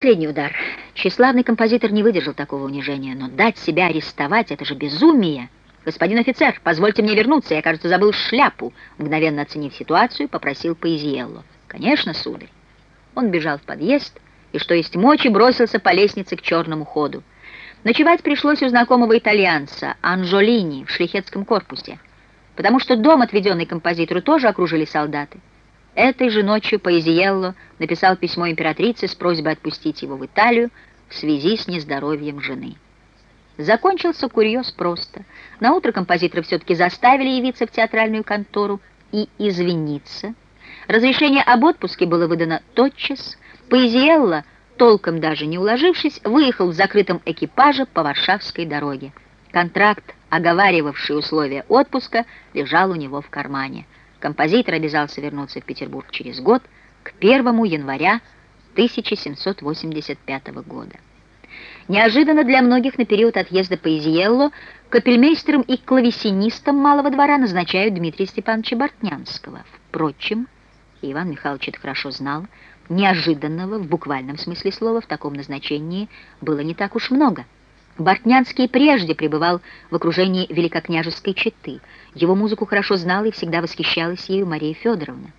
Последний удар. Тщеславный композитор не выдержал такого унижения, но дать себя арестовать — это же безумие. «Господин офицер, позвольте мне вернуться, я, кажется, забыл шляпу», мгновенно оценив ситуацию, попросил Поэзиелло. «Конечно, сударь». Он бежал в подъезд и, что есть мочи, бросился по лестнице к черному ходу. Ночевать пришлось у знакомого итальянца Анжолини в шлихетском корпусе, потому что дом, отведенный композитору, тоже окружили солдаты. Этой же ночью Поэзиелло написал письмо императрице с просьбой отпустить его в Италию в связи с нездоровьем жены. Закончился курьез просто. Наутро композитора все-таки заставили явиться в театральную контору и извиниться. Разрешение об отпуске было выдано тотчас. Поэзиелло, толком даже не уложившись, выехал в закрытом экипаже по Варшавской дороге. Контракт, оговаривавший условия отпуска, лежал у него в кармане. Композитор обязался вернуться в Петербург через год, к 1 января 1785 года. Неожиданно для многих на период отъезда по Изиелло капельмейстером и клавесинистом Малого двора назначают Дмитрия Степановича Бортнянского. Впрочем, Иван Михайлович это хорошо знал, неожиданного в буквальном смысле слова в таком назначении было не так уж много – Бортнянский прежде пребывал в окружении великокняжеской четы. Его музыку хорошо знала и всегда восхищалась ею Мария Федоровна.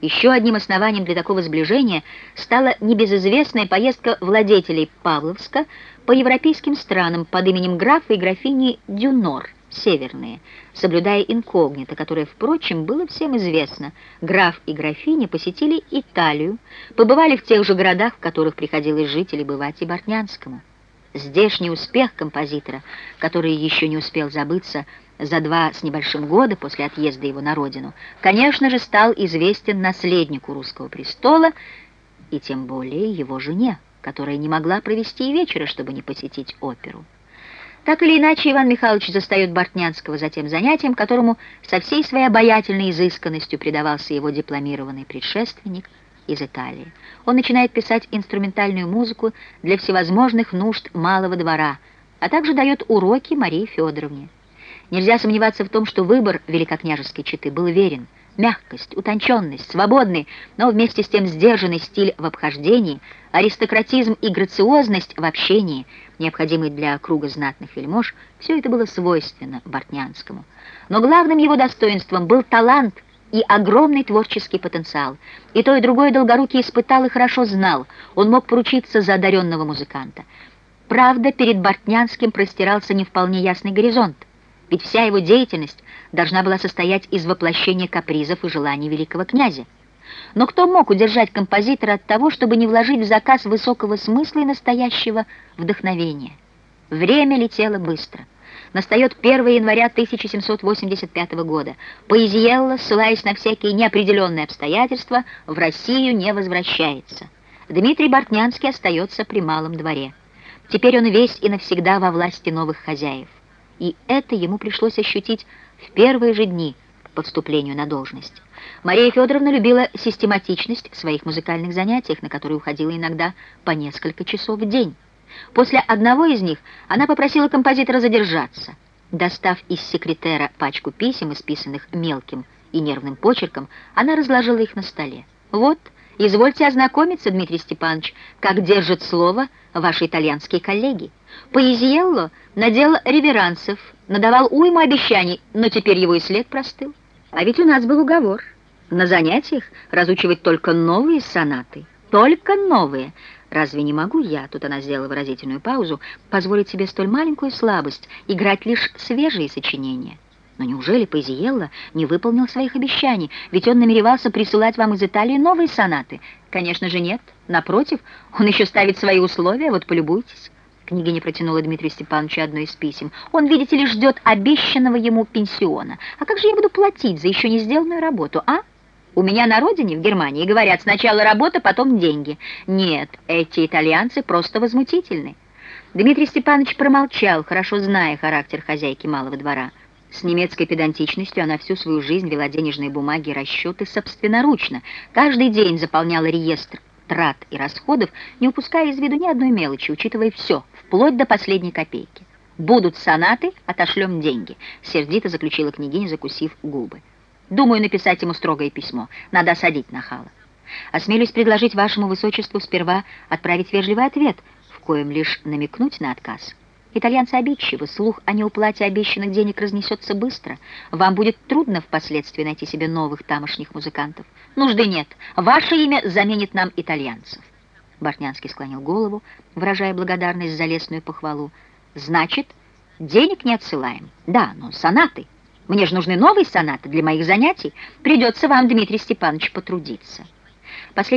Еще одним основанием для такого сближения стала небезызвестная поездка владетелей Павловска по европейским странам под именем графа и графини Дюнор, северные, соблюдая инкогнито, которое, впрочем, было всем известно. Граф и графиня посетили Италию, побывали в тех же городах, в которых приходилось жить или бывать и Бортнянскому. Здешний успех композитора, который еще не успел забыться за два с небольшим года после отъезда его на родину, конечно же, стал известен наследнику русского престола и тем более его жене, которая не могла провести и вечера, чтобы не посетить оперу. Так или иначе, Иван Михайлович застает Бортнянского за тем занятием, которому со всей своей обаятельной изысканностью предавался его дипломированный предшественник – из Италии. Он начинает писать инструментальную музыку для всевозможных нужд малого двора, а также дает уроки Марии Федоровне. Нельзя сомневаться в том, что выбор великокняжеской четы был верен. Мягкость, утонченность, свободный, но вместе с тем сдержанный стиль в обхождении, аристократизм и грациозность в общении, необходимый для круга знатных вельмож, все это было свойственно Бортнянскому. Но главным его достоинством был талант – и огромный творческий потенциал. И то, и другое Долгорукий испытал и хорошо знал. Он мог поручиться за одаренного музыканта. Правда, перед Бортнянским простирался не вполне ясный горизонт, ведь вся его деятельность должна была состоять из воплощения капризов и желаний великого князя. Но кто мог удержать композитора от того, чтобы не вложить в заказ высокого смысла и настоящего вдохновения? Время летело быстро. Настает 1 января 1785 года. Поэзиелло, ссылаясь на всякие неопределенные обстоятельства, в Россию не возвращается. Дмитрий Бортнянский остается при малом дворе. Теперь он весь и навсегда во власти новых хозяев. И это ему пришлось ощутить в первые же дни по вступлению на должность. Мария Федоровна любила систематичность в своих музыкальных занятиях, на которые уходила иногда по несколько часов в день. После одного из них она попросила композитора задержаться. Достав из секретера пачку писем, исписанных мелким и нервным почерком, она разложила их на столе. «Вот, извольте ознакомиться, Дмитрий Степанович, как держит слово ваши итальянские коллеги. Поэзиелло надел реверансов, надавал уйму обещаний, но теперь его и след простыл. А ведь у нас был уговор. На занятиях разучивать только новые сонаты. Только новые. Разве не могу я, тут она сделала выразительную паузу, позволить себе столь маленькую слабость, играть лишь свежие сочинения? Но неужели Пазиелло не выполнил своих обещаний? Ведь он намеревался присылать вам из Италии новые сонаты. Конечно же нет. Напротив, он еще ставит свои условия, вот полюбуйтесь. Княгиня протянула Дмитрию Степановичу одно из писем. Он, видите ли, ждет обещанного ему пенсиона. А как же я буду платить за еще не сделанную работу, а? У меня на родине, в Германии, говорят, сначала работа, потом деньги. Нет, эти итальянцы просто возмутительны. Дмитрий Степанович промолчал, хорошо зная характер хозяйки малого двора. С немецкой педантичностью она всю свою жизнь вела денежные бумаги и расчеты собственноручно. Каждый день заполняла реестр трат и расходов, не упуская из виду ни одной мелочи, учитывая все, вплоть до последней копейки. «Будут сонаты, отошлем деньги», — сердито заключила княгиня, закусив губы. Думаю написать ему строгое письмо. Надо осадить нахала. Осмелюсь предложить вашему высочеству сперва отправить вежливый ответ, в коем лишь намекнуть на отказ. Итальянцы обидчивы, слух о неуплате обещанных денег разнесется быстро. Вам будет трудно впоследствии найти себе новых тамошних музыкантов. Нужды нет. Ваше имя заменит нам итальянцев. Бортнянский склонил голову, выражая благодарность за лесную похвалу. Значит, денег не отсылаем. Да, но сонаты. Мне же нужны новые сонаты для моих занятий. Придется вам, Дмитрий Степанович, потрудиться. Последний